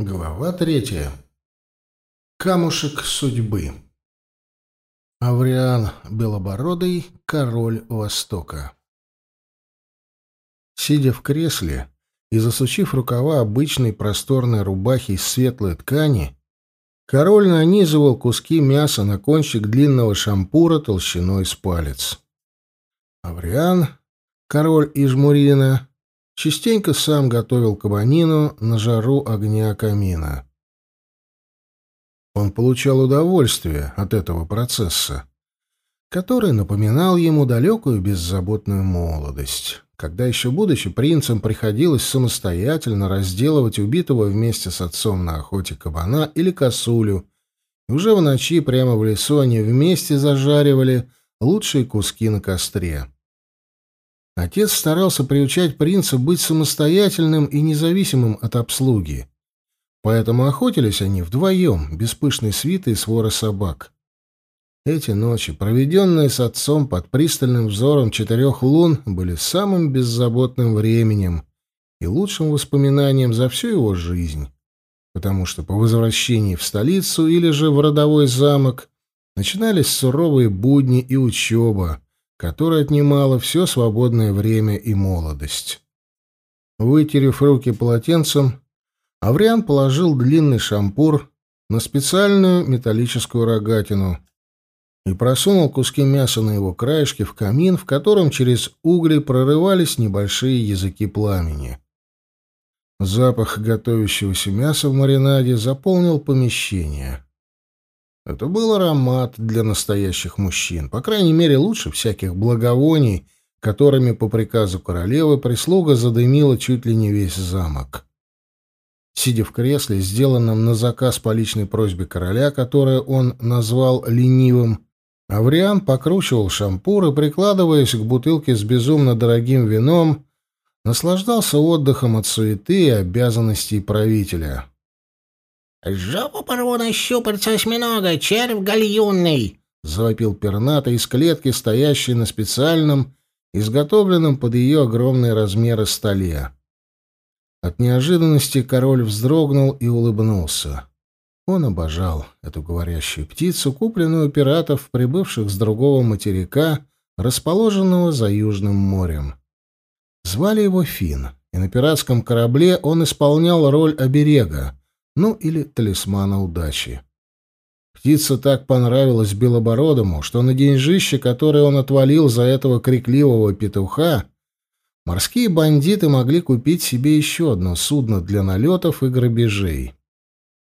Глава третья. Камушек судьбы. Авриан Белобородый, король Востока. Сидя в кресле и засучив рукава обычной просторной рубахи из светлой ткани, король нанизывал куски мяса на кончик длинного шампура толщиной с палец. Авриан, король Ижмурина, частенько сам готовил кабанину на жару огня камина. Он получал удовольствие от этого процесса, который напоминал ему далекую беззаботную молодость, когда еще будучи принцем приходилось самостоятельно разделывать убитого вместе с отцом на охоте кабана или косулю, и уже в ночи прямо в лесу они вместе зажаривали лучшие куски на костре. Отец старался приучать принца быть самостоятельным и независимым от обслуги. Поэтому охотились они вдвоем, без пышной свиты и свора собак. Эти ночи, проведенные с отцом под пристальным взором четырех лун, были самым беззаботным временем и лучшим воспоминанием за всю его жизнь, потому что по возвращении в столицу или же в родовой замок начинались суровые будни и учеба, которая отнимала все свободное время и молодость. Вытерев руки полотенцем, Авриан положил длинный шампур на специальную металлическую рогатину и просунул куски мяса на его краешке в камин, в котором через угли прорывались небольшие языки пламени. Запах готовящегося мяса в маринаде заполнил помещение. Это был аромат для настоящих мужчин, по крайней мере, лучше всяких благовоний, которыми по приказу королевы прислуга задымила чуть ли не весь замок. Сидя в кресле, сделанном на заказ по личной просьбе короля, которое он назвал ленивым, Авриан покручивал шампур и, прикладываясь к бутылке с безумно дорогим вином, наслаждался отдыхом от суеты и обязанностей правителя. «Жопу порву на щупальца осьминога, червь гальюнный!» — завопил перната из клетки, стоящей на специальном, изготовленном под ее огромные размеры столе. От неожиданности король вздрогнул и улыбнулся. Он обожал эту говорящую птицу, купленную у пиратов, прибывших с другого материка, расположенного за Южным морем. Звали его Фин, и на пиратском корабле он исполнял роль оберега, ну или талисмана удачи. Птица так понравилась Белобородому, что на деньжище, которое он отвалил за этого крикливого петуха, морские бандиты могли купить себе еще одно судно для налетов и грабежей.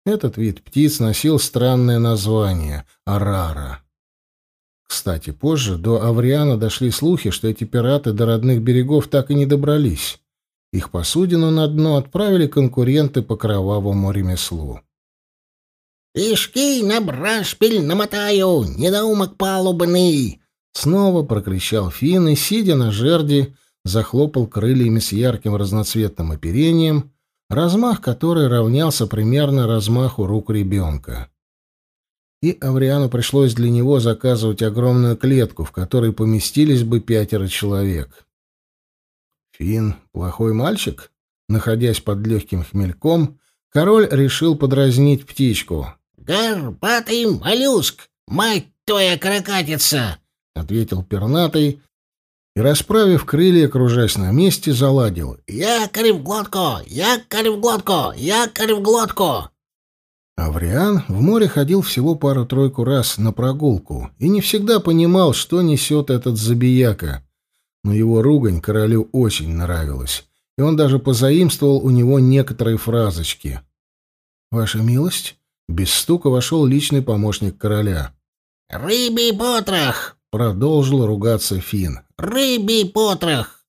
Этот вид птиц носил странное название — арара. Кстати, позже до Авриана дошли слухи, что эти пираты до родных берегов так и не добрались. Их посудину на дно отправили конкуренты по кровавому ремеслу. «Пешки на брашпиль намотаю, недоумок палубный!» Снова прокричал Финн и, сидя на жерди, захлопал крыльями с ярким разноцветным оперением, размах которой равнялся примерно размаху рук ребенка. И Авриану пришлось для него заказывать огромную клетку, в которой поместились бы пятеро человек. Фин плохой мальчик? Находясь под легким хмельком, король решил подразнить птичку. «Горбатый моллюск! Мать твоя каракатица!» — ответил пернатый и, расправив крылья, кружась на месте, заладил. «Якорь в глотку! Якорь в глотку! Якорь в глотку!» Авриан в море ходил всего пару-тройку раз на прогулку и не всегда понимал, что несет этот забияка но его ругань королю очень нравилась, и он даже позаимствовал у него некоторые фразочки. «Ваша милость?» Без стука вошел личный помощник короля. «Рыбий потрох!» — продолжил ругаться Фин. «Рыбий потрох!»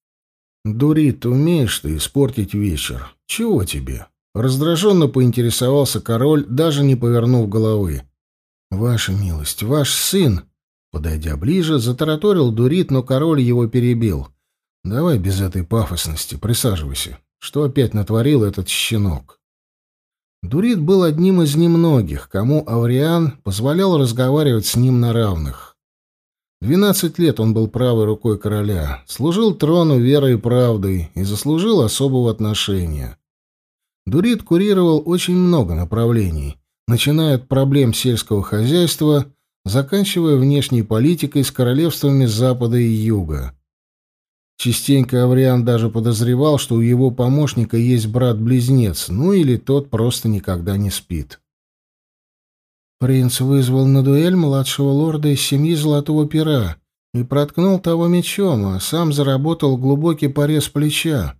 «Дурит, умеешь ты испортить вечер. Чего тебе?» Раздраженно поинтересовался король, даже не повернув головы. «Ваша милость, ваш сын...» Подойдя ближе, затараторил Дурит, но король его перебил. «Давай без этой пафосности, присаживайся. Что опять натворил этот щенок?» Дурит был одним из немногих, кому Авриан позволял разговаривать с ним на равных. Двенадцать лет он был правой рукой короля, служил трону верой и правдой и заслужил особого отношения. Дурит курировал очень много направлений, начиная от проблем сельского хозяйства, заканчивая внешней политикой с королевствами Запада и Юга. Частенько Авриан даже подозревал, что у его помощника есть брат-близнец, ну или тот просто никогда не спит. Принц вызвал на дуэль младшего лорда из семьи Золотого Пера и проткнул того мечом, а сам заработал глубокий порез плеча.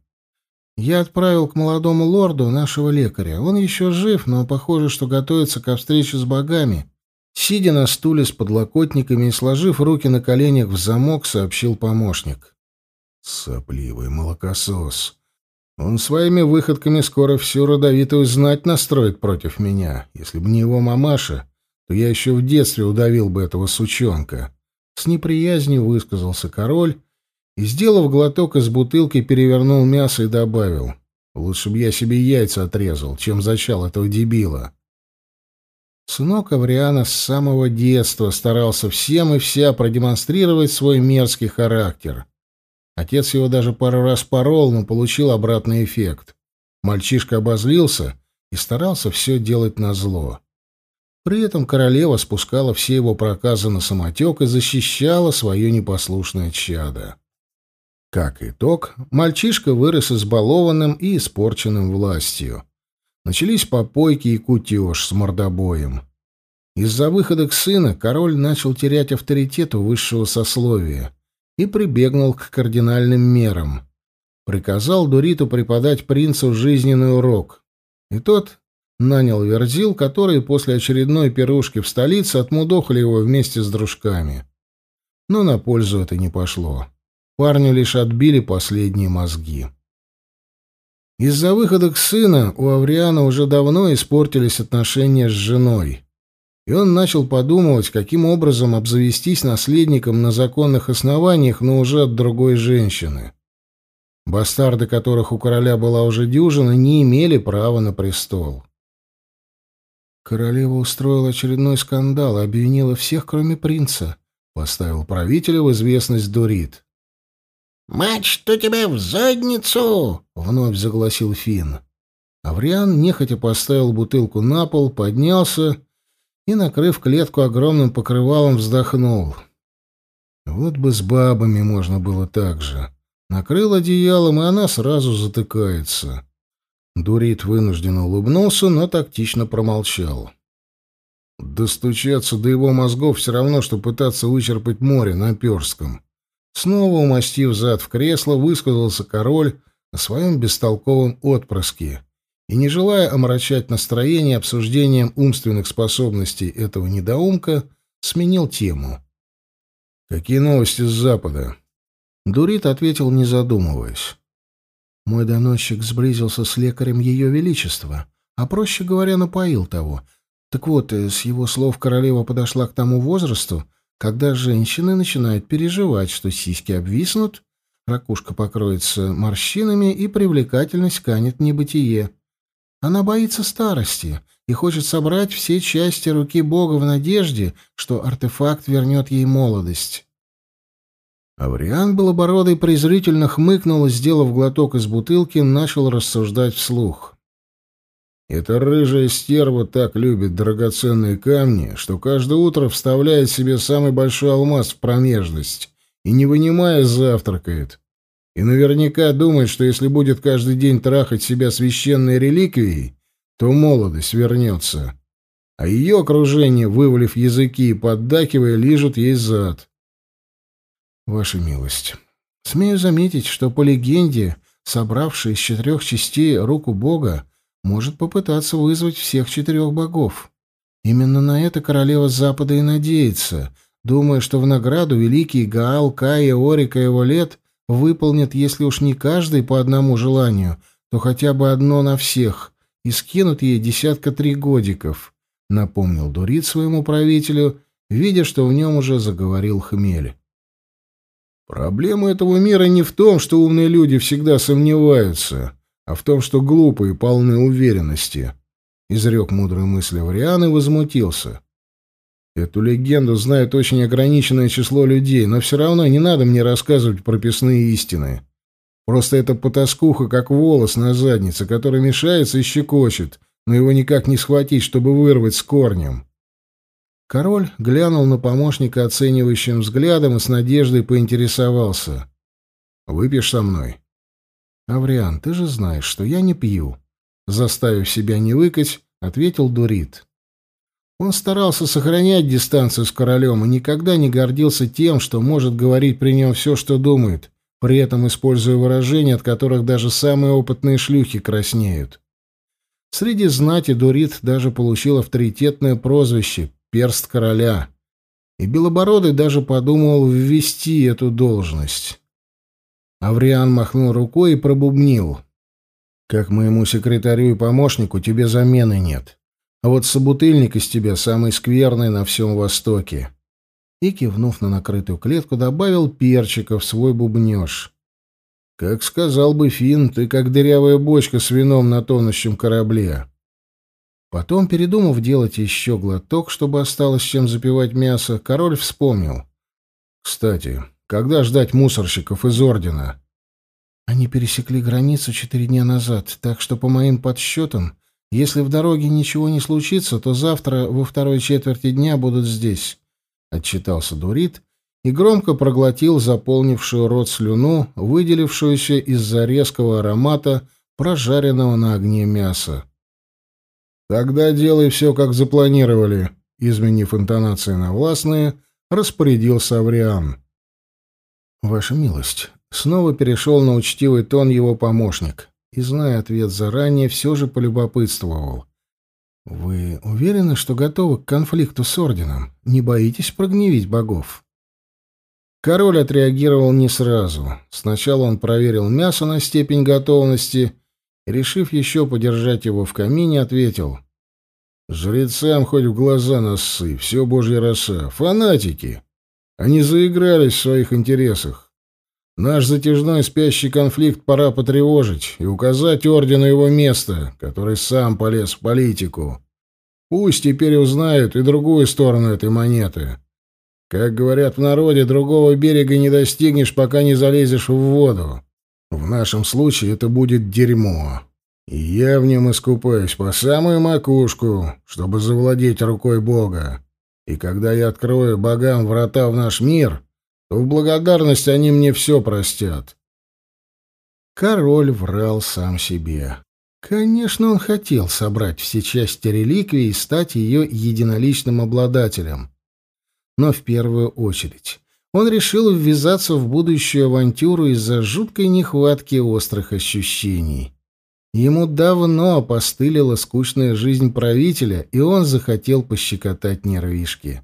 Я отправил к молодому лорду нашего лекаря. Он еще жив, но похоже, что готовится к встрече с богами. Сидя на стуле с подлокотниками и сложив руки на коленях в замок, сообщил помощник. Сопливый молокосос. Он своими выходками скоро всю родовитую знать настроит против меня. Если бы не его мамаша, то я еще в детстве удавил бы этого сучонка. С неприязнью высказался король и, сделав глоток из бутылки, перевернул мясо и добавил. «Лучше бы я себе яйца отрезал, чем зачал этого дебила». Сынок Авриана с самого детства старался всем и вся продемонстрировать свой мерзкий характер. Отец его даже пару раз порол, но получил обратный эффект. Мальчишка обозлился и старался все делать назло. При этом королева спускала все его проказы на самотек и защищала свое непослушное чадо. Как итог, мальчишка вырос избалованным и испорченным властью. Начались попойки и кутеж с мордобоем. Из-за выхода сына король начал терять авторитет у высшего сословия и прибегнул к кардинальным мерам. Приказал Дуриту преподать принцу жизненный урок. И тот нанял Верзил, которые после очередной пирушки в столице отмудохали его вместе с дружками. Но на пользу это не пошло. Парню лишь отбили последние мозги. Из-за выхода к сына у Авриана уже давно испортились отношения с женой, и он начал подумывать, каким образом обзавестись наследником на законных основаниях, но уже от другой женщины. Бастарды, которых у короля была уже дюжина, не имели права на престол. Королева устроила очередной скандал и обвинила всех, кроме принца, поставил правителя в известность Дурит. «Мать, что тебя в задницу!» — вновь загласил Финн. Авриан нехотя поставил бутылку на пол, поднялся и, накрыв клетку огромным покрывалом, вздохнул. Вот бы с бабами можно было так же. Накрыл одеялом, и она сразу затыкается. Дурит вынужденно улыбнулся, но тактично промолчал. Достучаться до его мозгов все равно, что пытаться вычерпать море на Перском. Снова умастив зад в кресло, высказался король о своем бестолковом отпрыске и, не желая омрачать настроение обсуждением умственных способностей этого недоумка, сменил тему. «Какие новости с Запада?» Дурит ответил, не задумываясь. «Мой доносчик сблизился с лекарем Ее Величества, а, проще говоря, напоил того. Так вот, э, с его слов королева подошла к тому возрасту, когда женщины начинают переживать, что сиськи обвиснут, ракушка покроется морщинами и привлекательность канет небытие. Она боится старости и хочет собрать все части руки Бога в надежде, что артефакт вернет ей молодость. Авриан Белобородый презрительно хмыкнул и, сделав глоток из бутылки, начал рассуждать вслух. Эта рыжая стерва так любит драгоценные камни, что каждое утро вставляет себе самый большой алмаз в промежность и, не вынимая, завтракает. И наверняка думает, что если будет каждый день трахать себя священной реликвией, то молодость вернется. А ее окружение, вывалив языки и поддакивая, лижут ей зад. Ваша милость, смею заметить, что по легенде, собравшей из четырех частей руку Бога, может попытаться вызвать всех четырех богов. Именно на это королева Запада и надеется, думая, что в награду великий Гаал, Кая, Орика и Волет выполнят, если уж не каждый по одному желанию, то хотя бы одно на всех, и скинут ей десятка три годиков, — напомнил Дурит своему правителю, видя, что в нем уже заговорил хмель. Проблема этого мира не в том, что умные люди всегда сомневаются, а в том, что глупые полны уверенности. Изрек мудрые мысли Вариан и возмутился. Эту легенду знает очень ограниченное число людей, но все равно не надо мне рассказывать прописные истины. Просто эта потаскуха, как волос на заднице, который мешается и щекочет, но его никак не схватить, чтобы вырвать с корнем. Король глянул на помощника оценивающим взглядом и с надеждой поинтересовался. «Выпьешь со мной?» «Авриан, ты же знаешь, что я не пью», — заставив себя не выкать, ответил Дурит. Он старался сохранять дистанцию с королем и никогда не гордился тем, что может говорить при нем все, что думает, при этом используя выражения, от которых даже самые опытные шлюхи краснеют. Среди знати Дурит даже получил авторитетное прозвище «Перст короля», и Белобородый даже подумал ввести эту должность. Авриан махнул рукой и пробубнил. «Как моему секретарю и помощнику тебе замены нет. А вот собутыльник из тебя самый скверный на всем Востоке». И, кивнув на накрытую клетку, добавил перчика в свой бубнеж. «Как сказал бы Финн, ты как дырявая бочка с вином на тонущем корабле». Потом, передумав делать еще глоток, чтобы осталось чем запивать мясо, король вспомнил. «Кстати, когда ждать мусорщиков из Ордена?» «Они пересекли границу четыре дня назад, так что, по моим подсчетам, если в дороге ничего не случится, то завтра во второй четверти дня будут здесь», — отчитался Дурит и громко проглотил заполнившую рот слюну, выделившуюся из-за резкого аромата прожаренного на огне мяса. «Тогда делай все, как запланировали», — изменив интонации на властные, распорядился Авриан. «Ваша милость», — снова перешел на учтивый тон его помощник и, зная ответ заранее, все же полюбопытствовал. «Вы уверены, что готовы к конфликту с Орденом? Не боитесь прогневить богов?» Король отреагировал не сразу. Сначала он проверил мясо на степень готовности решив еще подержать его в камине, ответил. «Жрецам хоть в глаза нассы, все божья роса. Фанатики! Они заигрались в своих интересах. Наш затяжной спящий конфликт пора потревожить и указать ордену его место, который сам полез в политику. Пусть теперь узнают и другую сторону этой монеты. Как говорят в народе, другого берега не достигнешь, пока не залезешь в воду. В нашем случае это будет дерьмо. И я в нем искупаюсь по самую макушку, чтобы завладеть рукой Бога. И когда я открою богам врата в наш мир, в благодарность они мне все простят. Король врал сам себе. Конечно, он хотел собрать все части реликвии и стать ее единоличным обладателем. Но в первую очередь он решил ввязаться в будущую авантюру из-за жуткой нехватки острых ощущений. Ему давно опостылила скучная жизнь правителя, и он захотел пощекотать нервишки.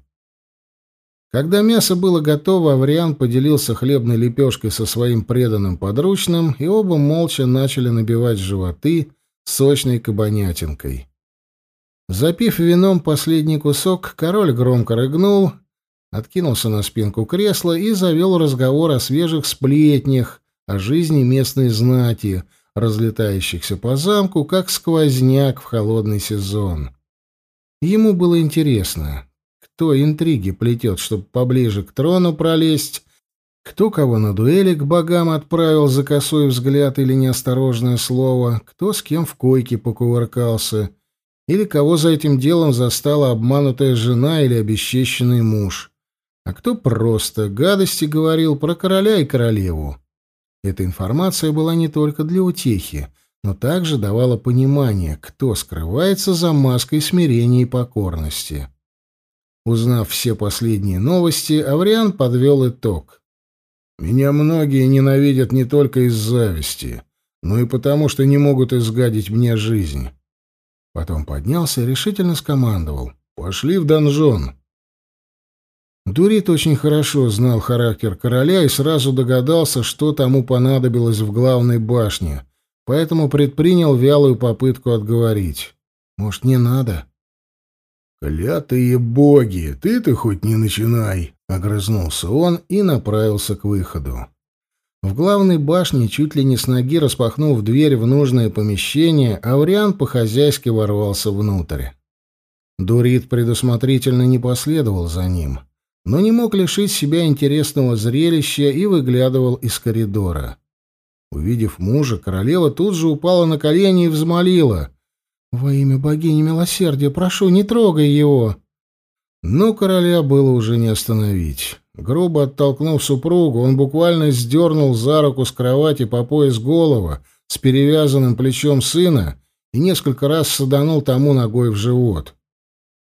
Когда мясо было готово, Авриан поделился хлебной лепешкой со своим преданным подручным, и оба молча начали набивать животы сочной кабанятинкой. Запив вином последний кусок, король громко рыгнул, откинулся на спинку кресла и завел разговор о свежих сплетнях, о жизни местной знати, разлетающихся по замку, как сквозняк в холодный сезон. Ему было интересно, кто интриги плетет, чтобы поближе к трону пролезть, кто кого на дуэли к богам отправил за косой взгляд или неосторожное слово, кто с кем в койке покувыркался, или кого за этим делом застала обманутая жена или обесчещенный муж, а кто просто гадости говорил про короля и королеву. Эта информация была не только для утехи, но также давала понимание, кто скрывается за маской смирения и покорности. Узнав все последние новости, Авриан подвел итог. «Меня многие ненавидят не только из зависти, но и потому, что не могут изгадить мне жизнь». Потом поднялся и решительно скомандовал. «Пошли в донжон». Дурит очень хорошо знал характер короля и сразу догадался, что тому понадобилось в главной башне, поэтому предпринял вялую попытку отговорить. «Может, не надо?» «Клятые боги, ты-то хоть не начинай!» — огрызнулся он и направился к выходу. В главной башне, чуть ли не с ноги распахнув дверь в нужное помещение, Ауриан по-хозяйски ворвался внутрь. Дурит предусмотрительно не последовал за ним, но не мог лишить себя интересного зрелища и выглядывал из коридора. Увидев мужа, королева тут же упала на колени и взмолила. «Во имя богини милосердия, прошу, не трогай его!» Но короля было уже не остановить. Грубо оттолкнув супругу, он буквально сдернул за руку с кровати по пояс голова с перевязанным плечом сына и несколько раз саданул тому ногой в живот.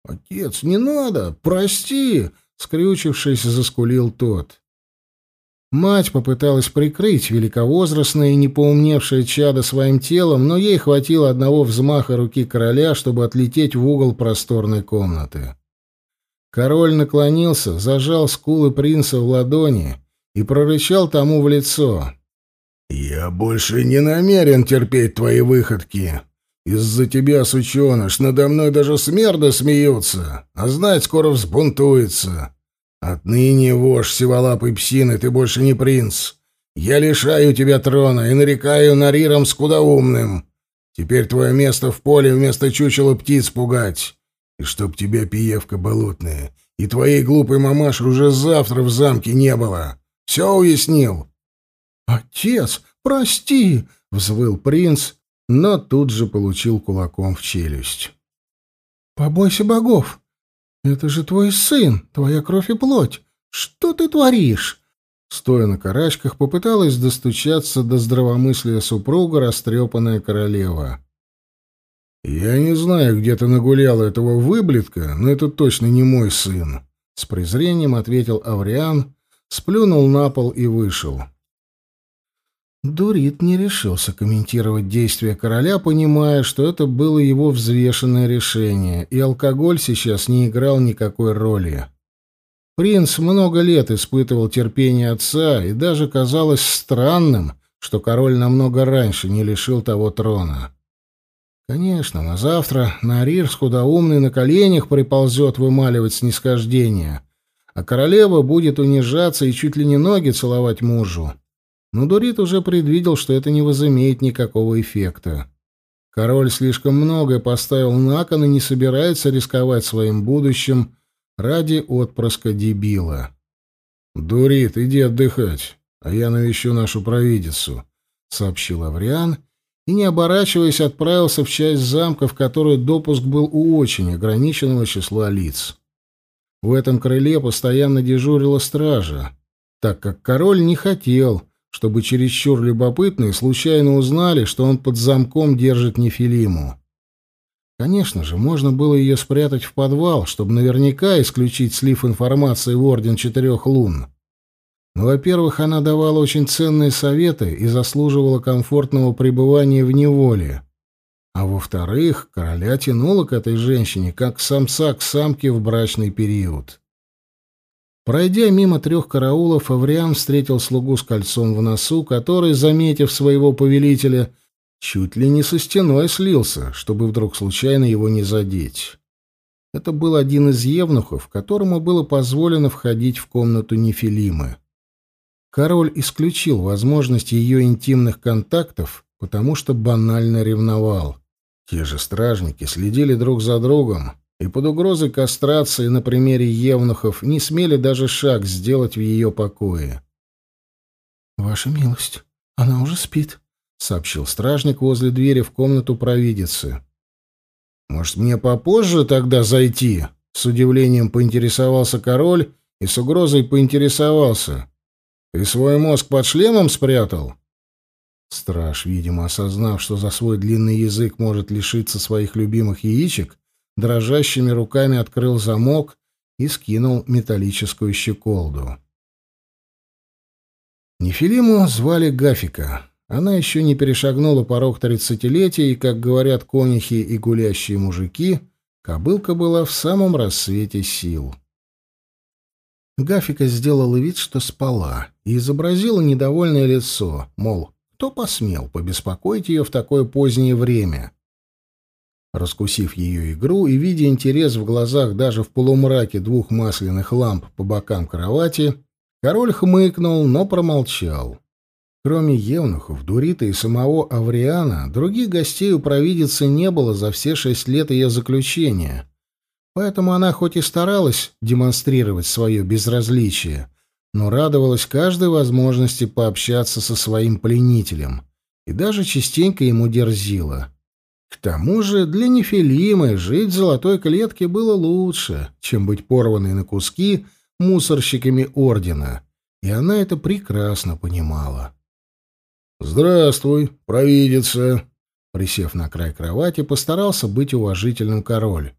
«Отец, не надо! Прости!» — скрючившись, заскулил тот. Мать попыталась прикрыть великовозрастное и непоумневшее чадо своим телом, но ей хватило одного взмаха руки короля, чтобы отлететь в угол просторной комнаты. Король наклонился, зажал скулы принца в ладони и прорычал тому в лицо. «Я больше не намерен терпеть твои выходки. Из-за тебя, сученыш, надо мной даже смерды смеются, а знать скоро взбунтуется. Отныне, вождь сиволапой псины, ты больше не принц. Я лишаю тебя трона и нарекаю Нариром скудоумным. Теперь твое место в поле вместо чучела птиц пугать. И чтоб тебя, пиевка болотная, и твоей глупой мамаши уже завтра в замке не было. Все уяснил?» «Отец, прости!» — взвыл принц, но тут же получил кулаком в челюсть. «Побойся богов! Это же твой сын, твоя кровь и плоть! Что ты творишь?» Стоя на карачках, попыталась достучаться до здравомыслия супруга растрепанная королева. «Я не знаю, где ты нагуляла этого выблетка, но это точно не мой сын», — с презрением ответил Авриан, сплюнул на пол и вышел. Дурит не решился комментировать действия короля, понимая, что это было его взвешенное решение, и алкоголь сейчас не играл никакой роли. Принц много лет испытывал терпение отца, и даже казалось странным, что король намного раньше не лишил того трона. Конечно, на завтра Нарир скудоумный на коленях приползет вымаливать снисхождение, а королева будет унижаться и чуть ли не ноги целовать мужу. Но Дурит уже предвидел, что это не возымеет никакого эффекта. Король слишком многое поставил на кон и не собирается рисковать своим будущим ради отпрыска дебила. «Дурит, иди отдыхать, а я навещу нашу провидицу», — сообщил Авриан, и, не оборачиваясь, отправился в часть замка, в которую допуск был у очень ограниченного числа лиц. В этом крыле постоянно дежурила стража, так как король не хотел, чтобы чересчур любопытные случайно узнали, что он под замком держит Нефилиму. Конечно же, можно было ее спрятать в подвал, чтобы наверняка исключить слив информации в Орден Четырех Лун. Но, во-первых, она давала очень ценные советы и заслуживала комфортного пребывания в неволе. А во-вторых, короля тянуло к этой женщине, как самца к самке в брачный период. Пройдя мимо трех караулов, Авриан встретил слугу с кольцом в носу, который, заметив своего повелителя, чуть ли не со стеной слился, чтобы вдруг случайно его не задеть. Это был один из евнухов, которому было позволено входить в комнату Нефилимы. Король исключил возможность ее интимных контактов, потому что банально ревновал. Те же стражники следили друг за другом, и под угрозой кастрации на примере евнухов не смели даже шаг сделать в ее покое. «Ваша милость, она уже спит», — сообщил стражник возле двери в комнату провидицы. «Может, мне попозже тогда зайти?» — с удивлением поинтересовался король и с угрозой поинтересовался. «Ты свой мозг под шлемом спрятал?» Страж, видимо, осознав, что за свой длинный язык может лишиться своих любимых яичек, дрожащими руками открыл замок и скинул металлическую щеколду. Нефилиму звали Гафика. Она еще не перешагнула порог тридцатилетия, и, как говорят конюхи и гулящие мужики, кобылка была в самом рассвете сил. Гафика сделала вид, что спала, и изобразила недовольное лицо, мол, кто посмел побеспокоить ее в такое позднее время. Раскусив ее игру и видя интерес в глазах даже в полумраке двух масляных ламп по бокам кровати, король хмыкнул, но промолчал. Кроме евнухов, Дурита и самого Авриана, других гостей у провидицы не было за все шесть лет ее заключения. Поэтому она хоть и старалась демонстрировать свое безразличие, но радовалась каждой возможности пообщаться со своим пленителем и даже частенько ему дерзила. К тому же для Нефилимы жить в золотой клетке было лучше, чем быть порванной на куски мусорщиками ордена, и она это прекрасно понимала. «Здравствуй, провидица!» Присев на край кровати, постарался быть уважительным король.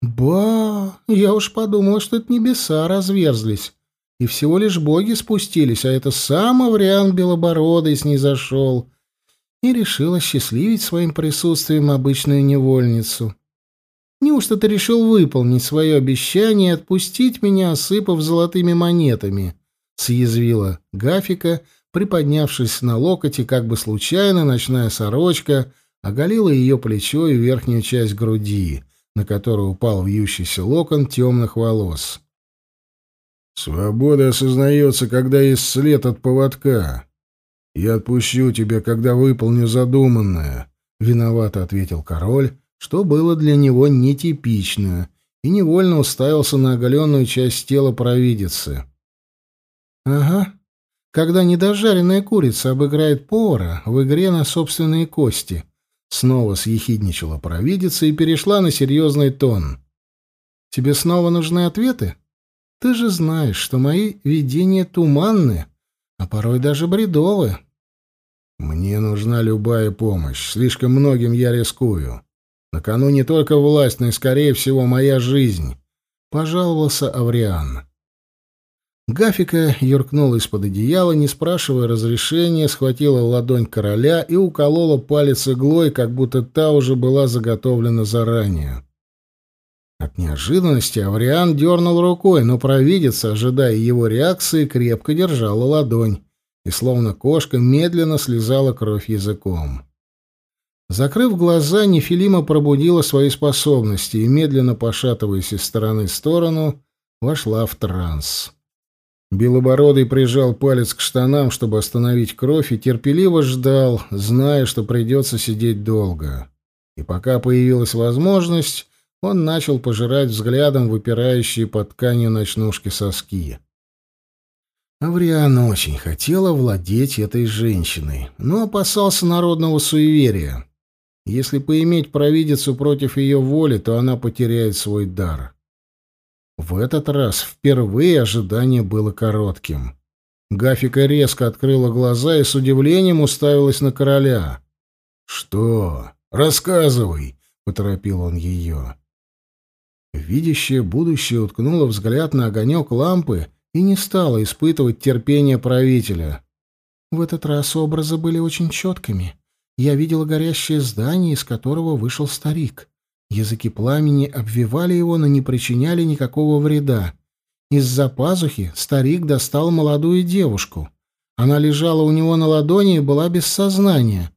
«Ба! Я уж подумала, что это небеса разверзлись, и всего лишь боги спустились, а это сам Авриан Белобородый снизошел и решил осчастливить своим присутствием обычную невольницу. Неужто ты решил выполнить свое обещание и отпустить меня, осыпав золотыми монетами?» — съязвила Гафика, приподнявшись на локоть, и как бы случайно ночная сорочка оголила ее плечо и верхнюю часть груди, на которую упал вьющийся локон темных волос. «Свобода осознается, когда есть след от поводка. Я отпущу тебя, когда выполню задуманное», — виновато ответил король, что было для него нетипично, и невольно уставился на оголенную часть тела провидицы. «Ага, когда недожаренная курица обыграет повара в игре на собственные кости», снова съехидничала провидица и перешла на серьезный тон. «Тебе снова нужны ответы?» Ты же знаешь, что мои видения туманны, а порой даже бредовы. Мне нужна любая помощь. Слишком многим я рискую. На кону не только власть, но и, скорее всего, моя жизнь. Пожаловался Авриан. Гафика юркнула из-под одеяла, не спрашивая разрешения, схватила ладонь короля и уколола палец иглой, как будто та уже была заготовлена заранее. От неожиданности Авриан дернул рукой, но провидица, ожидая его реакции, крепко держала ладонь и, словно кошка, медленно слезала кровь языком. Закрыв глаза, Нефилима пробудила свои способности и, медленно пошатываясь из стороны в сторону, вошла в транс. Белобородый прижал палец к штанам, чтобы остановить кровь, и терпеливо ждал, зная, что придется сидеть долго. И пока появилась возможность, он начал пожирать взглядом выпирающие под тканью ночнушки соски. Авриан очень хотел овладеть этой женщиной, но опасался народного суеверия. Если поиметь провидицу против ее воли, то она потеряет свой дар. В этот раз впервые ожидание было коротким. Гафика резко открыла глаза и с удивлением уставилась на короля. «Что? Рассказывай!» — поторопил он ее. Видящее будущее уткнуло взгляд на огонек лампы и не стало испытывать терпения правителя. В этот раз образы были очень четкими. Я видела горящее здание, из которого вышел старик. Языки пламени обвивали его, но не причиняли никакого вреда. Из-за пазухи старик достал молодую девушку. Она лежала у него на ладони и была без сознания.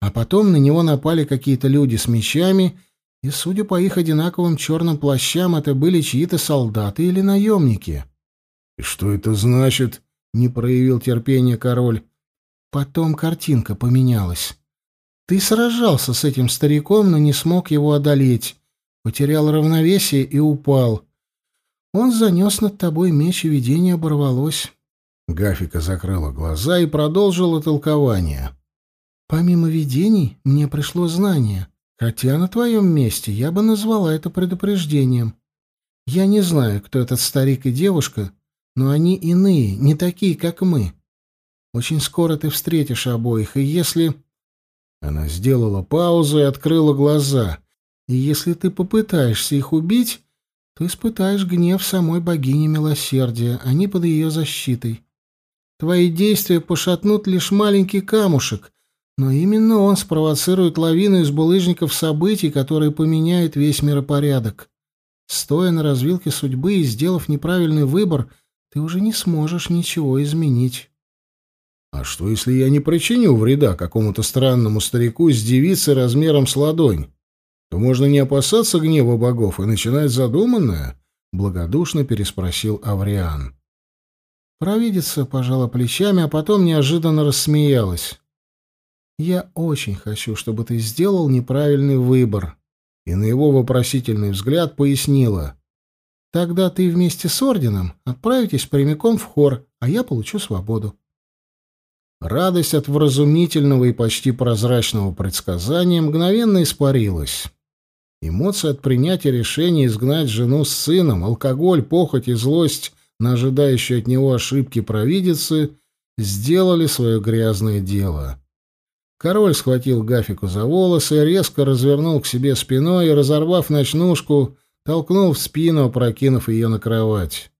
А потом на него напали какие-то люди с мечами — и, судя по их одинаковым черным плащам, это были чьи-то солдаты или наемники. — И что это значит? — не проявил терпения король. Потом картинка поменялась. Ты сражался с этим стариком, но не смог его одолеть. Потерял равновесие и упал. Он занес над тобой меч, и видение оборвалось. Гафика закрыла глаза и продолжила толкование. Помимо видений, мне пришло знание. Хотя на твоем месте я бы назвала это предупреждением. Я не знаю, кто этот старик и девушка, но они иные, не такие, как мы. Очень скоро ты встретишь обоих, и если...» Она сделала паузу и открыла глаза. «И если ты попытаешься их убить, то испытаешь гнев самой богини милосердия, они под ее защитой. Твои действия пошатнут лишь маленький камушек, но именно он спровоцирует лавину из булыжников событий, которые поменяют весь миропорядок. Стоя на развилке судьбы и сделав неправильный выбор, ты уже не сможешь ничего изменить. А что, если я не причиню вреда какому-то странному старику с девицей размером с ладонь? То можно не опасаться гнева богов и начинать задуманное? Благодушно переспросил Авриан. Провидица пожала плечами, а потом неожиданно рассмеялась. Я очень хочу, чтобы ты сделал неправильный выбор. И на его вопросительный взгляд пояснила. Тогда ты вместе с орденом отправитесь прямиком в хор, а я получу свободу. Радость от вразумительного и почти прозрачного предсказания мгновенно испарилась. Эмоции от принятия решения изгнать жену с сыном, алкоголь, похоть и злость на ожидающие от него ошибки провидицы сделали свое грязное дело. Король схватил Гафику за волосы, резко развернул к себе спиной и, разорвав ночнушку, толкнул в спину, опрокинув ее на кровать.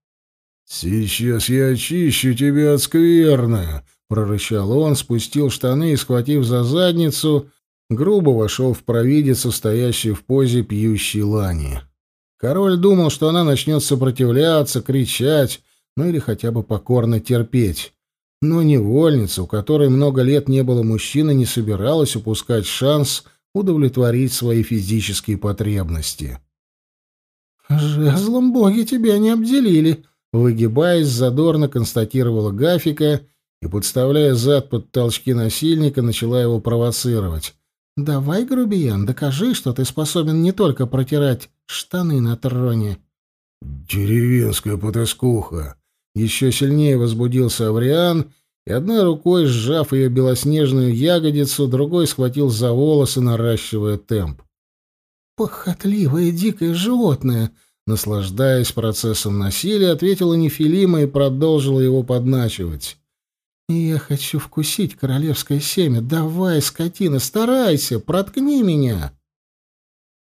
«Сейчас я очищу тебя от скверны!» — прорычал он, спустил штаны и, схватив за задницу, грубо вошел в провидицу, стоящую в позе пьющей лани. Король думал, что она начнет сопротивляться, кричать, ну или хотя бы покорно терпеть. Но невольница, у которой много лет не было мужчины, не собиралась упускать шанс удовлетворить свои физические потребности. «Жезлом боги тебя не обделили», — выгибаясь, задорно констатировала Гафика и, подставляя зад под толчки насильника, начала его провоцировать. «Давай, грубиян, докажи, что ты способен не только протирать штаны на троне». «Деревенская потаскуха!» Еще сильнее возбудился Авриан и, одной рукой сжав ее белоснежную ягодицу, другой схватил за волосы, наращивая темп. «Похотливое дикое животное!» Наслаждаясь процессом насилия, ответила Нефилима и продолжила его подначивать. «Я хочу вкусить королевское семя. Давай, скотина, старайся, проткни меня!»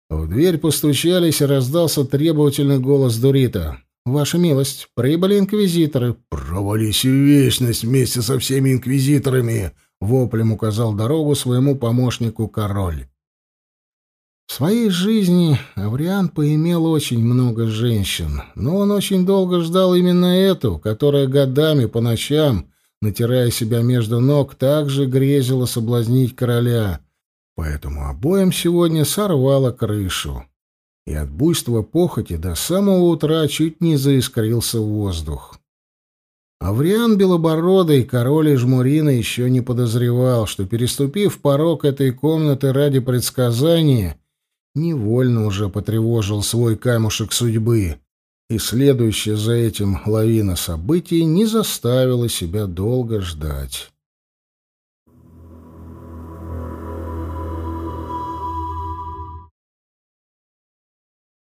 В дверь постучались, и раздался требовательный голос Дурита. «Ваша милость, прибыли инквизиторы». «Провались в вечность вместе со всеми инквизиторами!» — воплем указал дорогу своему помощнику король. Своей жизни Авриан поимел очень много женщин, но он очень долго ждал именно эту, которая годами по ночам натирая себя между ног, также грезила соблазнить короля. Поэтому обоим сегодня сорвало крышу. И от буйства похоти до самого утра чуть не заискрился воздух. Авриан Белобородый, король жмурина, еще не подозревал, что, переступив порог этой комнаты ради предсказания, невольно уже потревожил свой камушек судьбы, и следующая за этим лавина событий не заставила себя долго ждать.